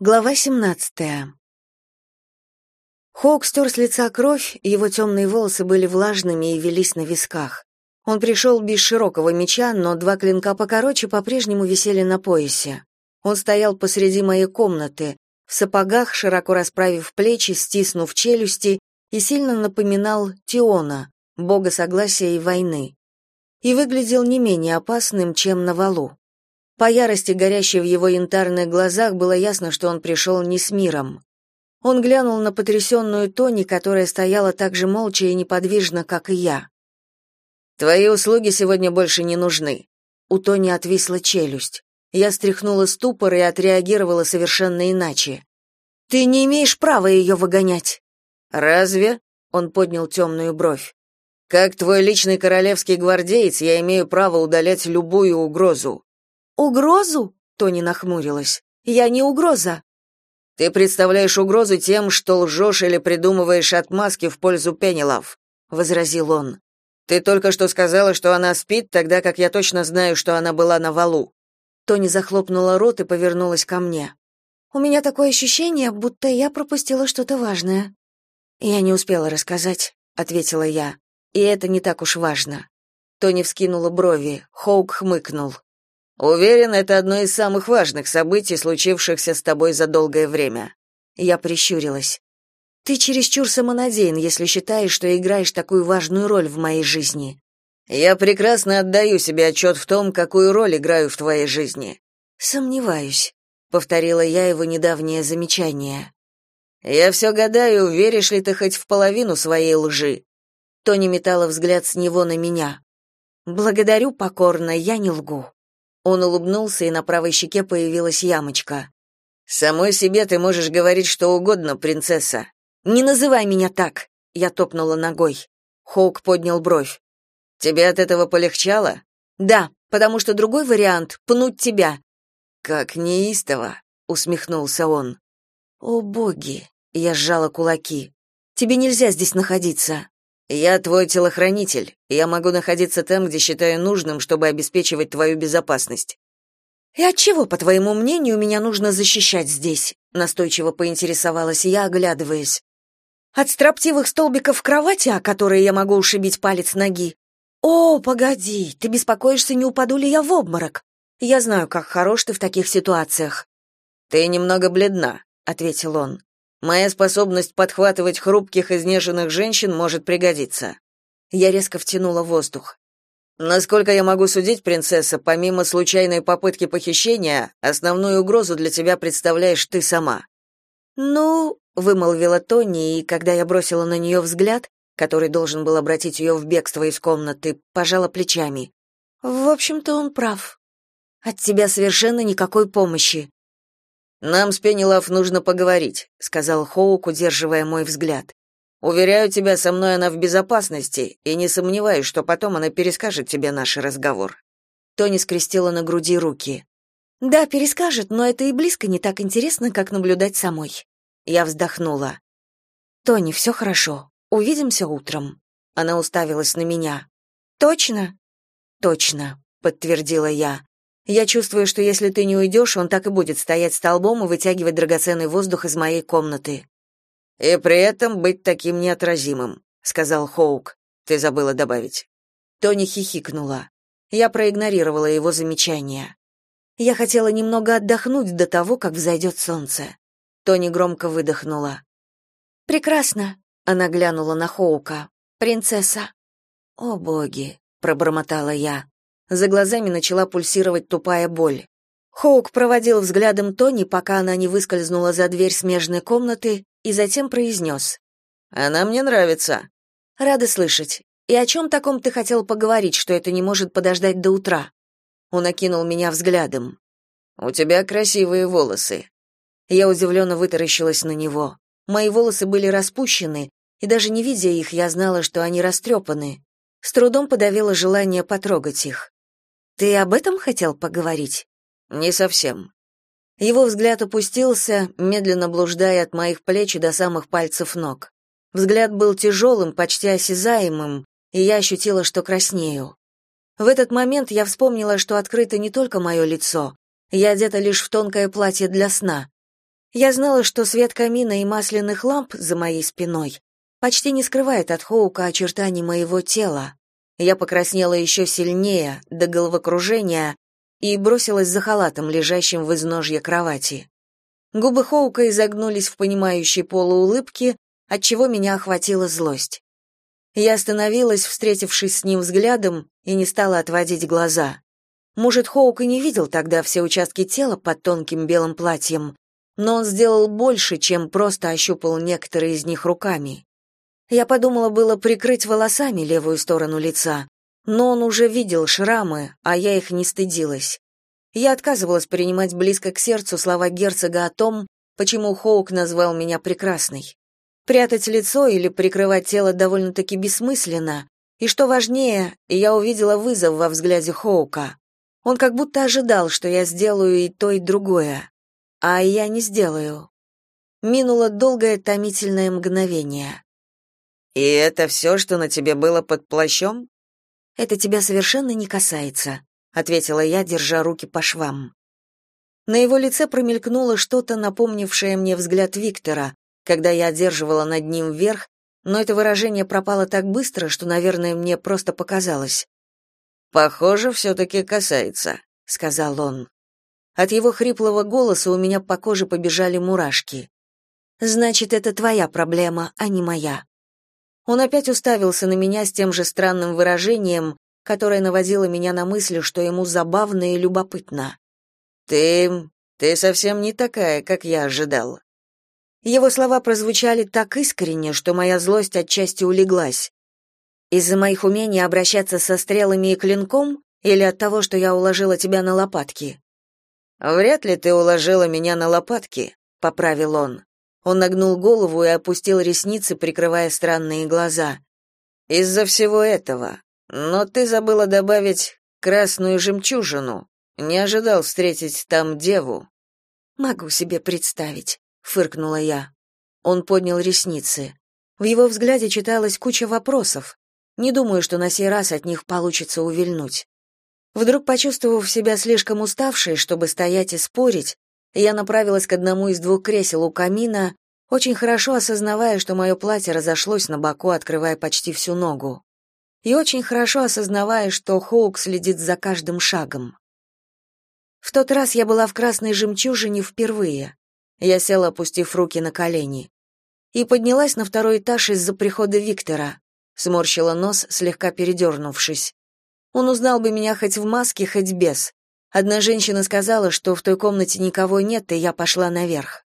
Глава 17. Хоук стер с лица кровь, его темные волосы были влажными и велись на висках. Он пришел без широкого меча, но два клинка покороче по-прежнему висели на поясе. Он стоял посреди моей комнаты, в сапогах, широко расправив плечи, стиснув челюсти, и сильно напоминал Тиона, бога согласия и войны. И выглядел не менее опасным, чем на валу. По ярости, горящей в его янтарных глазах, было ясно, что он пришел не с миром. Он глянул на потрясенную Тони, которая стояла так же молча и неподвижно, как и я. «Твои услуги сегодня больше не нужны». У Тони отвисла челюсть. Я стряхнула ступор и отреагировала совершенно иначе. «Ты не имеешь права ее выгонять». «Разве?» — он поднял темную бровь. «Как твой личный королевский гвардеец, я имею право удалять любую угрозу. Угрозу? Тони нахмурилась. Я не угроза. Ты представляешь угрозу тем, что лжешь или придумываешь отмазки в пользу Пенелов, возразил он. Ты только что сказала, что она спит, тогда как я точно знаю, что она была на валу. Тони захлопнула рот и повернулась ко мне. У меня такое ощущение, будто я пропустила что-то важное. Я не успела рассказать, ответила я. И это не так уж важно. Тони вскинула брови, Хоук хмыкнул. Уверен, это одно из самых важных событий, случившихся с тобой за долгое время. Я прищурилась. Ты чересчур самонадеян, если считаешь, что играешь такую важную роль в моей жизни. Я прекрасно отдаю себе отчет в том, какую роль играю в твоей жизни. Сомневаюсь, повторила я его недавнее замечание. Я все гадаю, веришь ли ты хоть в половину своей лжи. Тони метала взгляд с него на меня. Благодарю покорно, я не лгу. Он улыбнулся, и на правой щеке появилась ямочка. «Самой себе ты можешь говорить что угодно, принцесса. Не называй меня так!» Я топнула ногой. Хоук поднял бровь. «Тебе от этого полегчало?» «Да, потому что другой вариант — пнуть тебя». «Как неистово!» — усмехнулся он. «О, боги!» — я сжала кулаки. «Тебе нельзя здесь находиться». Я твой телохранитель, я могу находиться там, где считаю нужным, чтобы обеспечивать твою безопасность. И от чего, по твоему мнению, меня нужно защищать здесь? настойчиво поинтересовалась я, оглядываясь. От строптивых столбиков кровати, о которые я могу ушибить палец ноги. О, погоди, ты беспокоишься, не упаду ли я в обморок? Я знаю, как хорош ты в таких ситуациях. Ты немного бледна, ответил он. Моя способность подхватывать хрупких, изнеженных женщин может пригодиться. Я резко втянула воздух. Насколько я могу судить, принцесса, помимо случайной попытки похищения, основную угрозу для тебя представляешь ты сама. Ну, вымолвила Тони, и когда я бросила на нее взгляд, который должен был обратить ее в бегство из комнаты, пожала плечами. В общем-то, он прав. От тебя совершенно никакой помощи. Нам с Пенелов нужно поговорить, сказал Хоук, удерживая мой взгляд. Уверяю тебя, со мной она в безопасности, и не сомневаюсь, что потом она перескажет тебе наш разговор. Тони скрестила на груди руки. Да, перескажет, но это и близко не так интересно, как наблюдать самой. Я вздохнула. Тони, все хорошо. Увидимся утром. Она уставилась на меня. Точно? Точно, подтвердила я. Я чувствую, что если ты не уйдешь, он так и будет стоять столбом и вытягивать драгоценный воздух из моей комнаты. И при этом быть таким неотразимым, сказал Хоук. Ты забыла добавить. Тони хихикнула. Я проигнорировала его замечание. Я хотела немного отдохнуть до того, как взойдет солнце. Тони громко выдохнула. Прекрасно, она глянула на Хоука. Принцесса. О боги, пробормотала я. За глазами начала пульсировать тупая боль. Хоук проводил взглядом Тони, пока она не выскользнула за дверь смежной комнаты, и затем произнес. «Она мне нравится». «Рада слышать. И о чем таком ты хотел поговорить, что это не может подождать до утра?» Он окинул меня взглядом. «У тебя красивые волосы». Я удивленно вытаращилась на него. Мои волосы были распущены, и даже не видя их, я знала, что они растрепаны. С трудом подавила желание потрогать их. Ты об этом хотел поговорить? Не совсем. Его взгляд опустился, медленно блуждая от моих плеч до самых пальцев ног. Взгляд был тяжелым, почти осязаемым, и я ощутила, что краснею. В этот момент я вспомнила, что открыто не только мое лицо. Я одета лишь в тонкое платье для сна. Я знала, что свет камина и масляных ламп за моей спиной почти не скрывает от Хоука очертаний моего тела. Я покраснела еще сильнее, до головокружения, и бросилась за халатом, лежащим в изножье кровати. Губы Хоука изогнулись в понимающей полуулыбке, отчего меня охватила злость. Я остановилась, встретившись с ним взглядом, и не стала отводить глаза. Может, Хоук и не видел тогда все участки тела под тонким белым платьем, но он сделал больше, чем просто ощупал некоторые из них руками. Я подумала было прикрыть волосами левую сторону лица, но он уже видел шрамы, а я их не стыдилась. Я отказывалась принимать близко к сердцу слова герцога о том, почему Хоук назвал меня прекрасной. Прятать лицо или прикрывать тело довольно-таки бессмысленно, и что важнее, я увидела вызов во взгляде Хоука. Он как будто ожидал, что я сделаю и то, и другое. А я не сделаю. Минуло долгое томительное мгновение. «И это все, что на тебе было под плащом?» «Это тебя совершенно не касается», — ответила я, держа руки по швам. На его лице промелькнуло что-то, напомнившее мне взгляд Виктора, когда я одерживала над ним вверх, но это выражение пропало так быстро, что, наверное, мне просто показалось. Похоже, все-таки касается, сказал он. От его хриплого голоса у меня по коже побежали мурашки. Значит, это твоя проблема, а не моя. Он опять уставился на меня с тем же странным выражением, которое наводило меня на мысль, что ему забавно и любопытно. Ты ты совсем не такая, как я ожидал. Его слова прозвучали так искренне, что моя злость отчасти улеглась. Из-за моих умений обращаться со стрелами и клинком или от того, что я уложила тебя на лопатки? Вряд ли ты уложила меня на лопатки, поправил он. Он нагнул голову и опустил ресницы, прикрывая странные глаза. Из-за всего этого. Но ты забыла добавить красную жемчужину. Не ожидал встретить там деву. Могу себе представить, фыркнула я. Он поднял ресницы. В его взгляде читалась куча вопросов, не думаю, что на сей раз от них получится увильнуть. Вдруг почувствовав себя слишком уставшей, чтобы стоять и спорить, я направилась к одному из двух кресел у камина, очень хорошо осознавая, что мое платье разошлось на боку, открывая почти всю ногу. И очень хорошо осознавая, что Хоук следит за каждым шагом. В тот раз я была в красной жемчужине впервые. Я села, опустив руки на колени. И поднялась на второй этаж из-за прихода Виктора сморщила нос, слегка передернувшись. Он узнал бы меня хоть в маске, хоть без. Одна женщина сказала, что в той комнате никого нет, и я пошла наверх.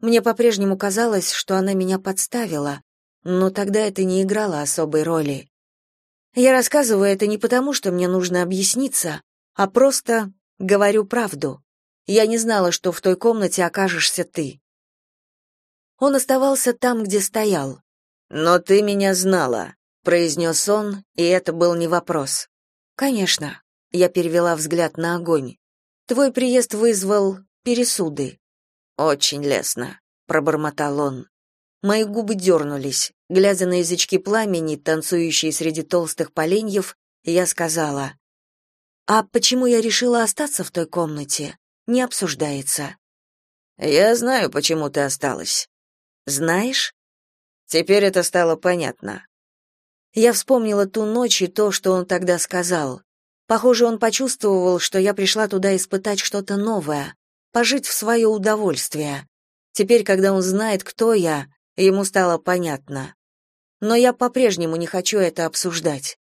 Мне по-прежнему казалось, что она меня подставила, но тогда это не играло особой роли. Я рассказываю это не потому, что мне нужно объясниться, а просто говорю правду. Я не знала, что в той комнате окажешься ты. Он оставался там, где стоял. Но ты меня знала, произнес он, и это был не вопрос. Конечно, я перевела взгляд на огонь. Твой приезд вызвал пересуды. Очень лестно, пробормотал он. Мои губы дернулись. Глядя на язычки пламени, танцующие среди толстых поленьев, я сказала: "А почему я решила остаться в той комнате? Не обсуждается". "Я знаю, почему ты осталась". "Знаешь?" Теперь это стало понятно. Я вспомнила ту ночь и то, что он тогда сказал. Похоже, он почувствовал, что я пришла туда испытать что-то новое, пожить в свое удовольствие. Теперь, когда он знает, кто я, ему стало понятно. Но я по-прежнему не хочу это обсуждать.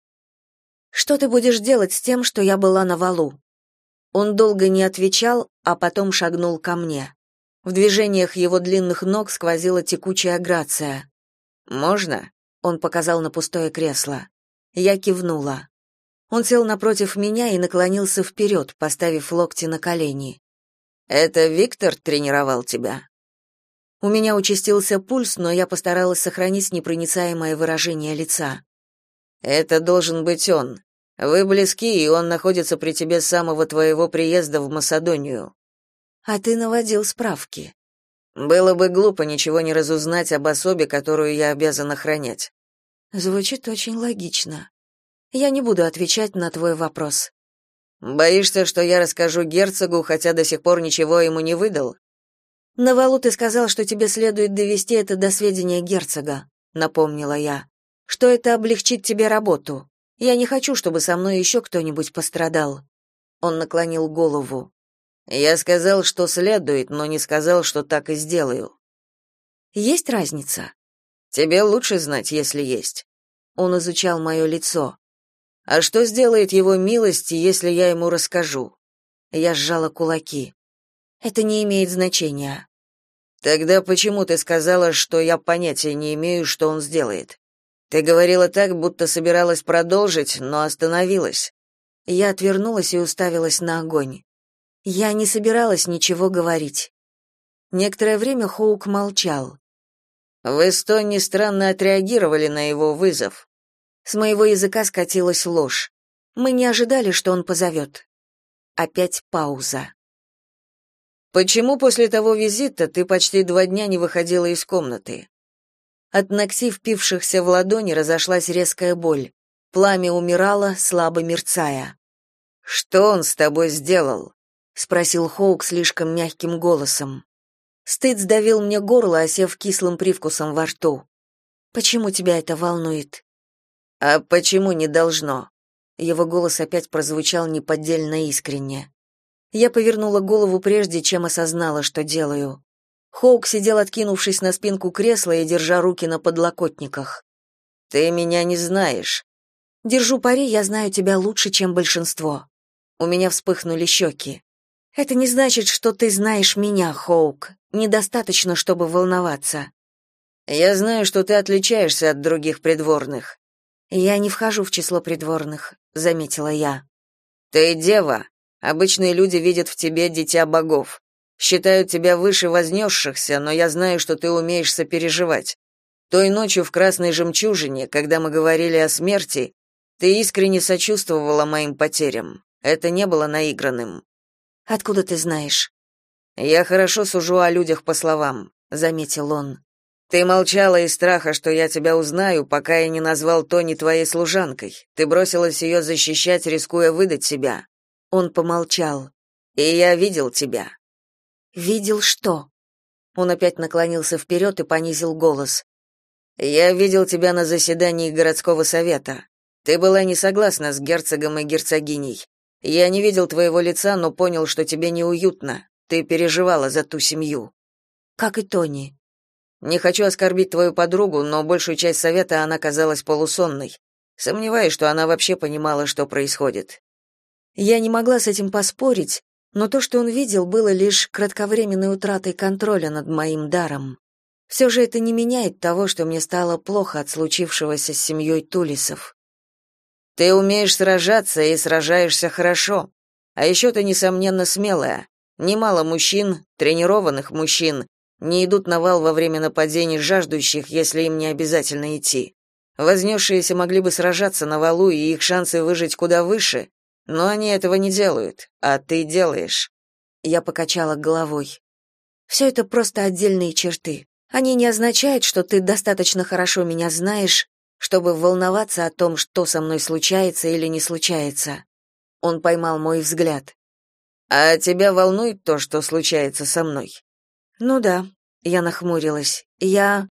Что ты будешь делать с тем, что я была на валу? Он долго не отвечал, а потом шагнул ко мне. В движениях его длинных ног сквозила текучая грация. Можно? Он показал на пустое кресло. Я кивнула. Он сел напротив меня и наклонился вперед, поставив локти на колени. Это Виктор тренировал тебя? У меня участился пульс, но я постаралась сохранить непроницаемое выражение лица. Это должен быть он. Вы близки, и он находится при тебе с самого твоего приезда в Македонию. А ты наводил справки. Было бы глупо ничего не разузнать об особе, которую я обязан охранять. Звучит очень логично. Я не буду отвечать на твой вопрос. Боишься, что я расскажу герцогу, хотя до сих пор ничего ему не выдал? На валу ты сказал, что тебе следует довести это до сведения герцога, напомнила я. Что это облегчит тебе работу. Я не хочу, чтобы со мной еще кто-нибудь пострадал. Он наклонил голову. Я сказал, что следует, но не сказал, что так и сделаю. Есть разница? Тебе лучше знать, если есть. Он изучал мое лицо. А что сделает его милость, если я ему расскажу? Я сжала кулаки. Это не имеет значения. Тогда почему ты сказала, что я понятия не имею, что он сделает? Ты говорила так, будто собиралась продолжить, но остановилась. Я отвернулась и уставилась на огонь. Я не собиралась ничего говорить. Некоторое время Хоук молчал. Вы с Тонни странно отреагировали на его вызов. С моего языка скатилась ложь. Мы не ожидали, что он позовет. Опять пауза. Почему после того визита ты почти два дня не выходила из комнаты? От ногтей, впившихся в ладони, разошлась резкая боль. Пламя умирало, слабо мерцая. Что он с тобой сделал? спросил Хоук слишком мягким голосом. Стыд сдавил мне горло, осев кислым привкусом во рту. Почему тебя это волнует? А почему не должно? Его голос опять прозвучал неподдельно искренне. Я повернула голову прежде, чем осознала, что делаю. Хоук сидел, откинувшись на спинку кресла и держа руки на подлокотниках. Ты меня не знаешь. Держу пари, я знаю тебя лучше, чем большинство. У меня вспыхнули щеки. Это не значит, что ты знаешь меня, Хоук. Недостаточно, чтобы волноваться. Я знаю, что ты отличаешься от других придворных. Я не вхожу в число придворных, заметила я. Ты дева. Обычные люди видят в тебе дитя богов. Считают тебя выше вознесшихся, но я знаю, что ты умеешь сопереживать. Той ночью в Красной жемчужине, когда мы говорили о смерти, ты искренне сочувствовала моим потерям. Это не было наигранным. Откуда ты знаешь? Я хорошо сужу о людях по словам, заметил он. Ты молчала из страха, что я тебя узнаю, пока я не назвал Тони твоей служанкой. Ты бросилась ее защищать, рискуя выдать себя. Он помолчал. И я видел тебя. Видел что? Он опять наклонился вперед и понизил голос. Я видел тебя на заседании городского совета. Ты была не согласна с герцогом и герцогиней. Я не видел твоего лица, но понял, что тебе неуютно. Ты переживала за ту семью. Как и Тони. Не хочу оскорбить твою подругу, но большую часть совета она казалась полусонной. Сомневаюсь, что она вообще понимала, что происходит. Я не могла с этим поспорить, но то, что он видел, было лишь кратковременной утратой контроля над моим даром. Все же это не меняет того, что мне стало плохо от случившегося с семьей Тулисов. Ты умеешь сражаться и сражаешься хорошо. А еще ты несомненно смелая. Немало мужчин, тренированных мужчин, не идут на вал во время нападений жаждущих, если им не обязательно идти. Вознесшиеся могли бы сражаться на валу, и их шансы выжить куда выше, но они этого не делают, а ты делаешь. Я покачала головой. «Все это просто отдельные черты. Они не означают, что ты достаточно хорошо меня знаешь чтобы волноваться о том, что со мной случается или не случается. Он поймал мой взгляд. А тебя волнует то, что случается со мной? Ну да, я нахмурилась. Я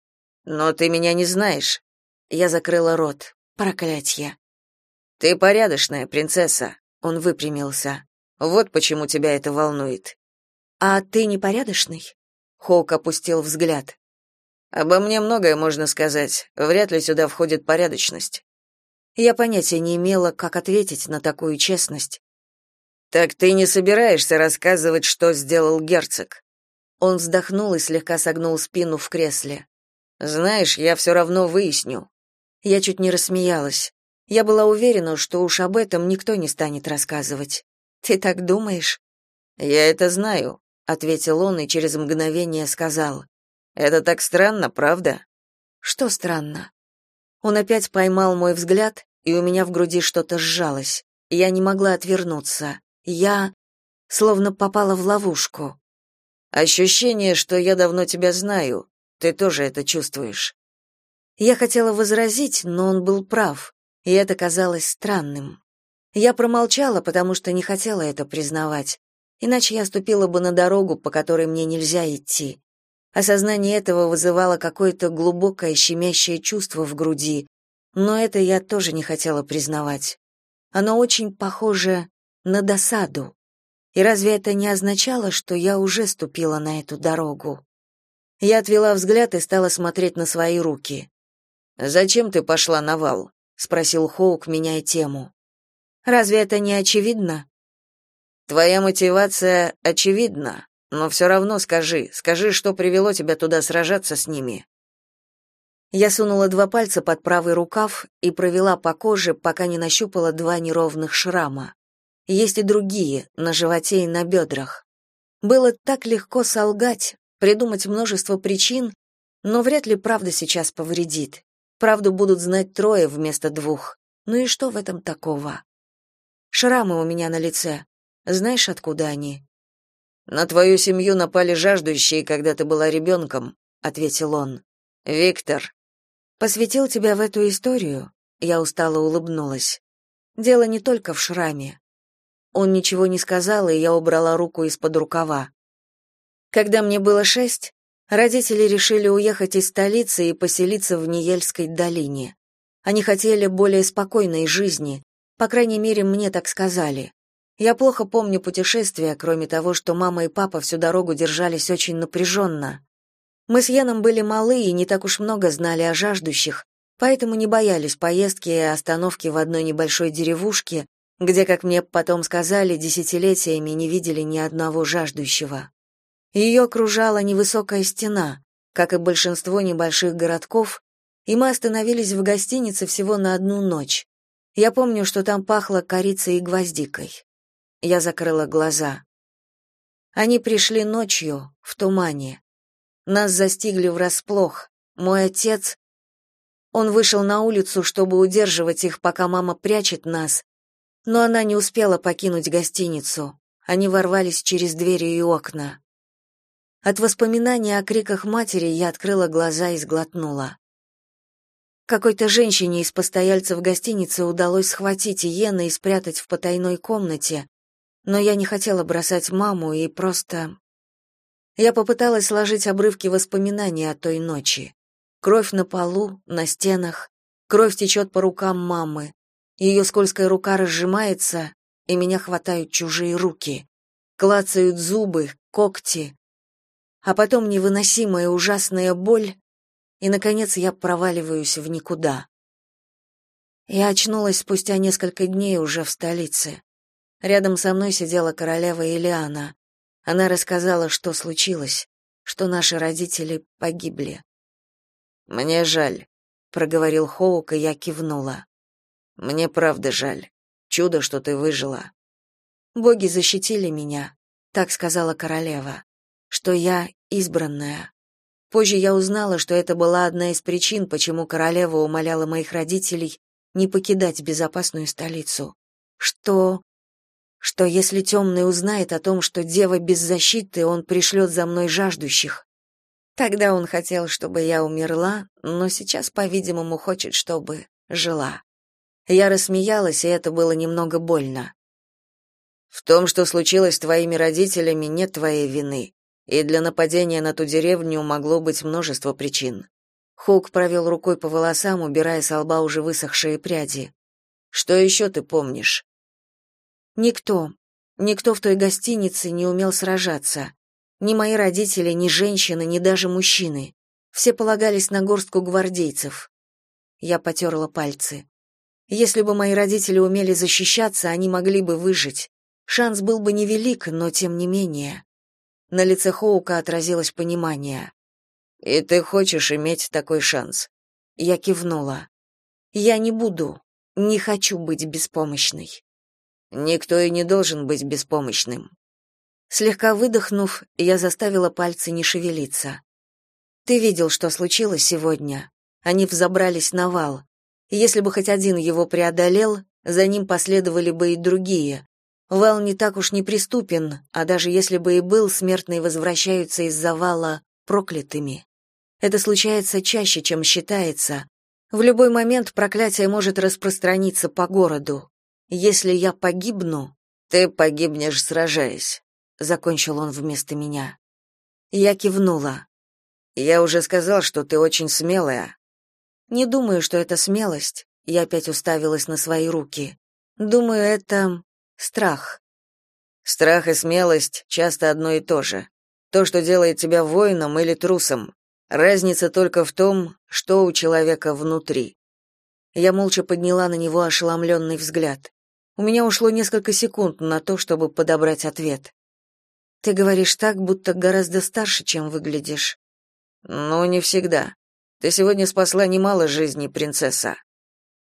Но ты меня не знаешь. Я закрыла рот. Проклятье. Ты порядочная принцесса, он выпрямился. Вот почему тебя это волнует. А ты непорядочный? Хоук опустил взгляд. Обо мне многое можно сказать. Вряд ли сюда входит порядочность. Я понятия не имела, как ответить на такую честность. Так ты не собираешься рассказывать, что сделал герцог? Он вздохнул и слегка согнул спину в кресле. Знаешь, я все равно выясню. Я чуть не рассмеялась. Я была уверена, что уж об этом никто не станет рассказывать. Ты так думаешь? Я это знаю, ответил он и через мгновение сказал: это так странно, правда? Что странно? Он опять поймал мой взгляд, и у меня в груди что-то сжалось. Я не могла отвернуться. Я словно попала в ловушку. Ощущение, что я давно тебя знаю. Ты тоже это чувствуешь. Я хотела возразить, но он был прав, и это казалось странным. Я промолчала, потому что не хотела это признавать. Иначе я ступила бы на дорогу, по которой мне нельзя идти. Осознание этого вызывало какое-то глубокое щемящее чувство в груди, но это я тоже не хотела признавать. Оно очень похоже на досаду. И разве это не означало, что я уже ступила на эту дорогу? Я отвела взгляд и стала смотреть на свои руки. «Зачем ты пошла на вал?» — спросил Хоук, меняя тему. «Разве это не очевидно?» «Твоя мотивация очевидна, но все равно скажи, скажи, что привело тебя туда сражаться с ними». Я сунула два пальца под правый рукав и провела по коже, пока не нащупала два неровных шрама. Есть и другие, на животе и на бедрах. Было так легко солгать, придумать множество причин, но вряд ли правда сейчас повредит. Правду будут знать трое вместо двух. Ну и что в этом такого? Шрамы у меня на лице. Знаешь, откуда они? На твою семью напали жаждущие, когда ты была ребенком», — ответил он. Виктор посвятил тебя в эту историю. Я устало улыбнулась. Дело не только в шраме. Он ничего не сказал, и я убрала руку из-под рукава. Когда мне было шесть, родители решили уехать из столицы и поселиться в Ниельской долине. Они хотели более спокойной жизни, по крайней мере, мне так сказали. Я плохо помню путешествия, кроме того, что мама и папа всю дорогу держались очень напряженно. Мы с Яном были малы и не так уж много знали о жаждущих, поэтому не боялись поездки и остановки в одной небольшой деревушке, где, как мне потом сказали, десятилетиями не видели ни одного жаждущего. Ее окружала невысокая стена, как и большинство небольших городков, и мы остановились в гостинице всего на одну ночь. Я помню, что там пахло корицей и гвоздикой. Я закрыла глаза. Они пришли ночью, в тумане. Нас застигли врасплох. Мой отец... Он вышел на улицу, чтобы удерживать их, пока мама прячет нас, но она не успела покинуть гостиницу. Они ворвались через двери и окна. От воспоминания о криках матери я открыла глаза и сглотнула. Какой-то женщине из постояльцев гостиницы удалось схватить Иена и спрятать в потайной комнате, но я не хотела бросать маму и просто... Я попыталась сложить обрывки воспоминаний о той ночи. Кровь на полу, на стенах, кровь течет по рукам мамы, ее скользкая рука разжимается, и меня хватают чужие руки. Клацают зубы, когти. А потом невыносимая ужасная боль, и, наконец, я проваливаюсь в никуда. Я очнулась спустя несколько дней уже в столице. Рядом со мной сидела королева Илиана. Она рассказала, что случилось, что наши родители погибли. «Мне жаль», — проговорил Хоук, и я кивнула. Мне правда жаль. Чудо, что ты выжила. Боги защитили меня, так сказала королева, что я избранная. Позже я узнала, что это была одна из причин, почему королева умоляла моих родителей не покидать безопасную столицу. Что что если темный узнает о том, что дева без защиты, он пришлет за мной жаждущих. Тогда он хотел, чтобы я умерла, но сейчас, по-видимому, хочет, чтобы жила. Я рассмеялась, и это было немного больно. В том, что случилось с твоими родителями, нет твоей вины, и для нападения на ту деревню могло быть множество причин. Хук провел рукой по волосам, убирая с лба уже высохшие пряди. Что еще ты помнишь? Никто, никто в той гостинице не умел сражаться. Ни мои родители, ни женщины, ни даже мужчины. Все полагались на горстку гвардейцев. Я потерла пальцы. Если бы мои родители умели защищаться, они могли бы выжить. Шанс был бы невелик, но тем не менее. На лице Хоука отразилось понимание. «И ты хочешь иметь такой шанс?» Я кивнула. «Я не буду, не хочу быть беспомощной». «Никто и не должен быть беспомощным». Слегка выдохнув, я заставила пальцы не шевелиться. «Ты видел, что случилось сегодня? Они взобрались на вал. Если бы хоть один его преодолел, за ним последовали бы и другие. Вал не так уж неприступен, а даже если бы и был, смертные возвращаются из завала проклятыми. Это случается чаще, чем считается. В любой момент проклятие может распространиться по городу. Если я погибну, ты погибнешь, сражаясь. закончил он вместо меня. Я кивнула. Я уже сказал, что ты очень смелая. Не думаю, что это смелость. Я опять уставилась на свои руки. Думаю, это страх. Страх и смелость часто одно и то же. То, что делает тебя воином или трусом. Разница только в том, что у человека внутри. Я молча подняла на него ошеломленный взгляд. У меня ушло несколько секунд на то, чтобы подобрать ответ. Ты говоришь так, будто гораздо старше, чем выглядишь. Ну, не всегда. Ты сегодня спасла немало жизней, принцесса.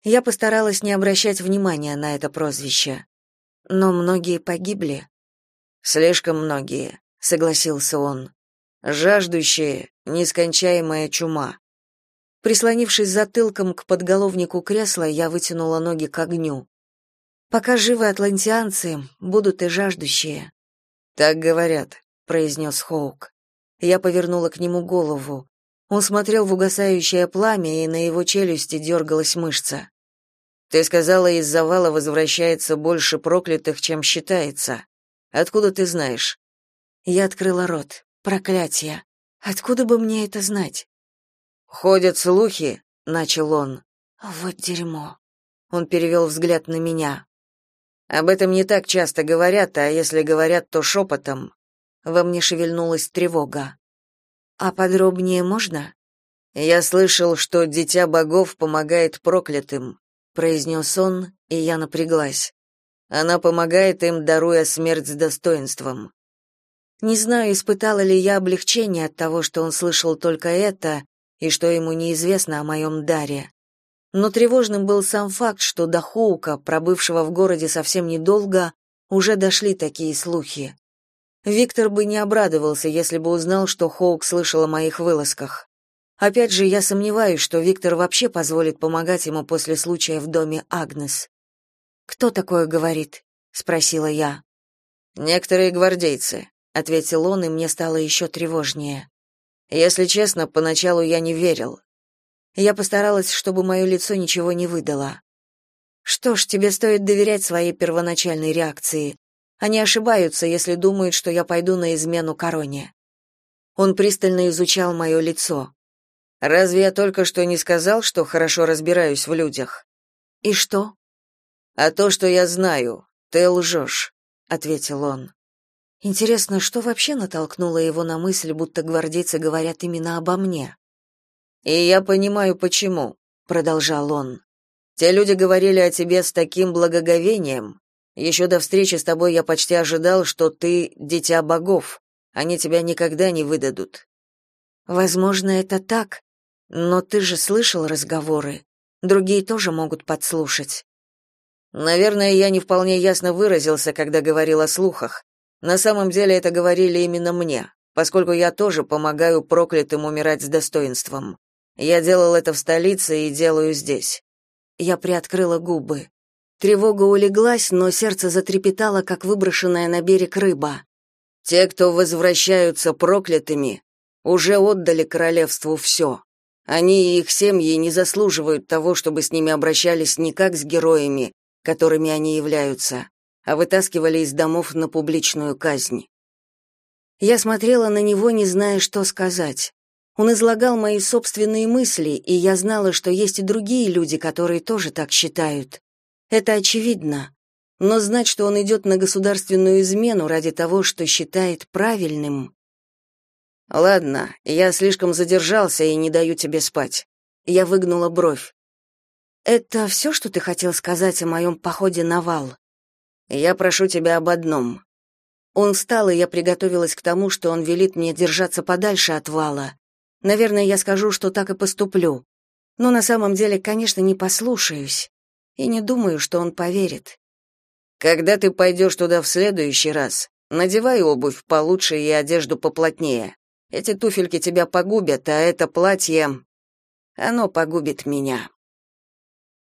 Я постаралась не обращать внимания на это прозвище. Но многие погибли. Слишком многие, согласился он. Жаждущие, нескончаемая чума. Прислонившись затылком к подголовнику кресла, я вытянула ноги к огню. Пока живы атлантианцы, будут и жаждущие. Так говорят, произнес Хоук. Я повернула к нему голову. Он смотрел в угасающее пламя, и на его челюсти дергалась мышца. Ты сказала, из завала возвращается больше проклятых, чем считается. Откуда ты знаешь? Я открыла рот. Проклятие. Откуда бы мне это знать? Ходят слухи, начал он. Вот дерьмо. Он перевел взгляд на меня. Об этом не так часто говорят, а если говорят, то шепотом. Во мне шевельнулась тревога. А подробнее можно? Я слышал, что дитя богов помогает проклятым, произнес он, и я напряглась. Она помогает им, даруя смерть с достоинством. Не знаю, испытала ли я облегчение от того, что он слышал только это и что ему неизвестно о моем даре. Но тревожным был сам факт, что до Хоука, пробывшего в городе совсем недолго, уже дошли такие слухи. Виктор бы не обрадовался, если бы узнал, что Хоук слышал о моих вылазках. Опять же, я сомневаюсь, что Виктор вообще позволит помогать ему после случая в доме Агнес. «Кто такое говорит?» — спросила я. «Некоторые гвардейцы», — ответил он, и мне стало еще тревожнее. «Если честно, поначалу я не верил. Я постаралась, чтобы мое лицо ничего не выдало. Что ж, тебе стоит доверять своей первоначальной реакции. Они ошибаются, если думают, что я пойду на измену короне. Он пристально изучал мое лицо. Разве я только что не сказал, что хорошо разбираюсь в людях? И что? А то, что я знаю, ты лжешь», — ответил он. Интересно, что вообще натолкнуло его на мысль, будто гвардейцы говорят именно обо мне? И я понимаю почему, продолжал он. Те люди говорили о тебе с таким благоговением, еще до встречи с тобой я почти ожидал, что ты дитя богов. Они тебя никогда не выдадут. Возможно, это так, но ты же слышал разговоры. Другие тоже могут подслушать. Наверное, я не вполне ясно выразился, когда говорил о слухах. На самом деле это говорили именно мне, поскольку я тоже помогаю проклятым умирать с достоинством. Я делал это в столице и делаю здесь. Я приоткрыла губы. Тревога улеглась, но сердце затрепетало, как выброшенная на берег рыба. Те, кто возвращаются проклятыми, уже отдали королевству все. Они и их семьи не заслуживают того, чтобы с ними обращались не как с героями, которыми они являются, а вытаскивали из домов на публичную казнь. Я смотрела на него, не зная, что сказать. Он излагал мои собственные мысли, и я знала, что есть и другие люди, которые тоже так считают. Это очевидно. Но знать, что он идет на государственную измену ради того, что считает правильным... Ладно, я слишком задержался и не даю тебе спать. Я выгнула бровь. Это все, что ты хотел сказать о моем походе на вал? Я прошу тебя об одном. Он встал, и я приготовилась к тому, что он велит мне держаться подальше от вала. Наверное, я скажу, что так и поступлю. Но на самом деле, конечно, не послушаюсь и не думаю, что он поверит. Когда ты пойдешь туда в следующий раз, надевай обувь получше и одежду поплотнее. Эти туфельки тебя погубят, а это платье оно погубит меня.